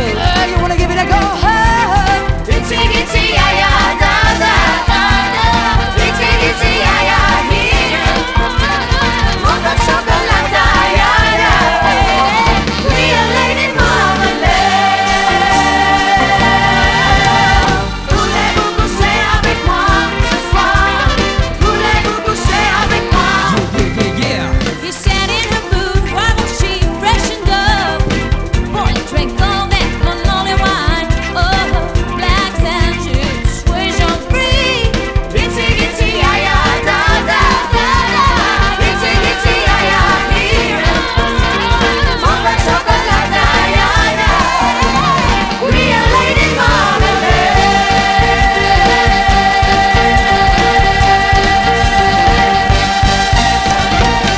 Pedro.